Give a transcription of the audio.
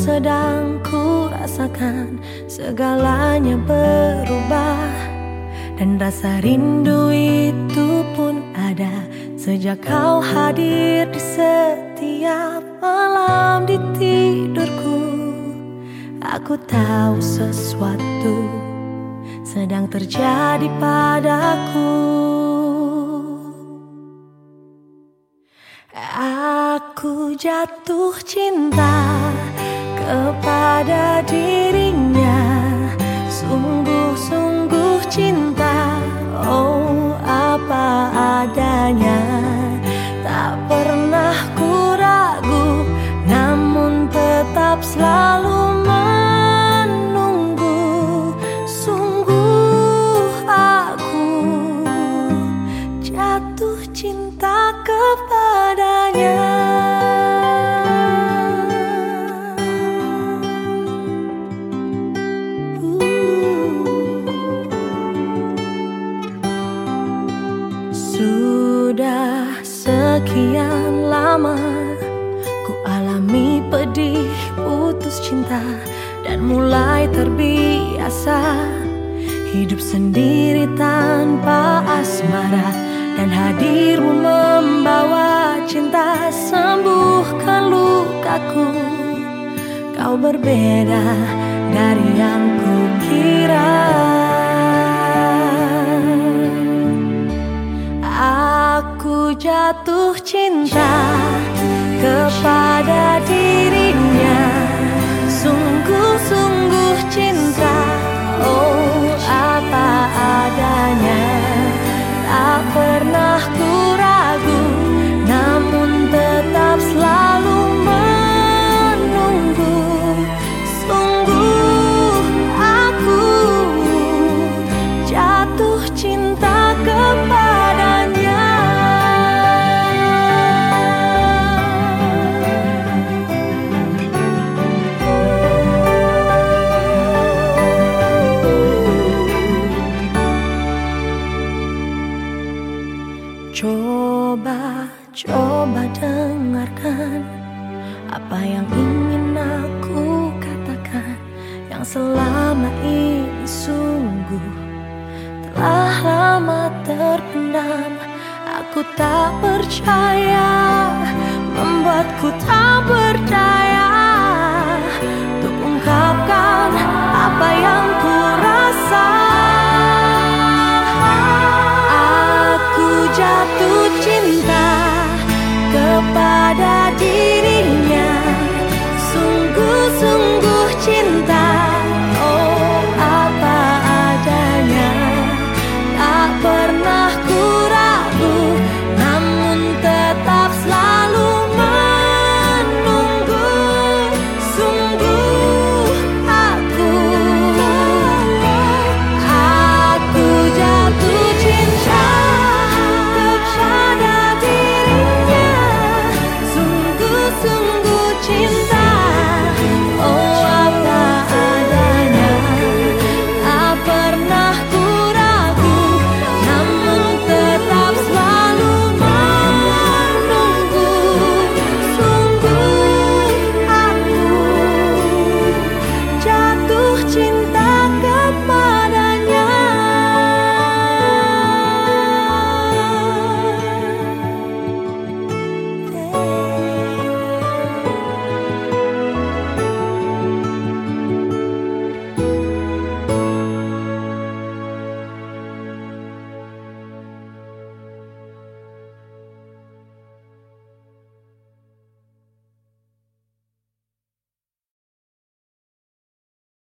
sedang ku rasakan Segalanya berubah. Dan rasa rindu itu pun ada Sejak kau hadir di setiap malam di tidurku. Aku tahu sesuatu sedang terjadi padaku Aku jatuh cinta kepada dirinya Sudah sekian lama Ku alami pedih putus cinta Dan mulai terbiasa. Hidup sendiri tanpa asmara Dan hadirmu membawa cinta. Sembuhkan lukaku Kau berbeda dari yang kukira Aku jatuh cinta kepada dirinya. Sungguh-sungguh coba dengarkan Apa yang ingin aku katakan. Yang selama ini sungguh Telah lama terpendam Aku tak percaya Membuatku tak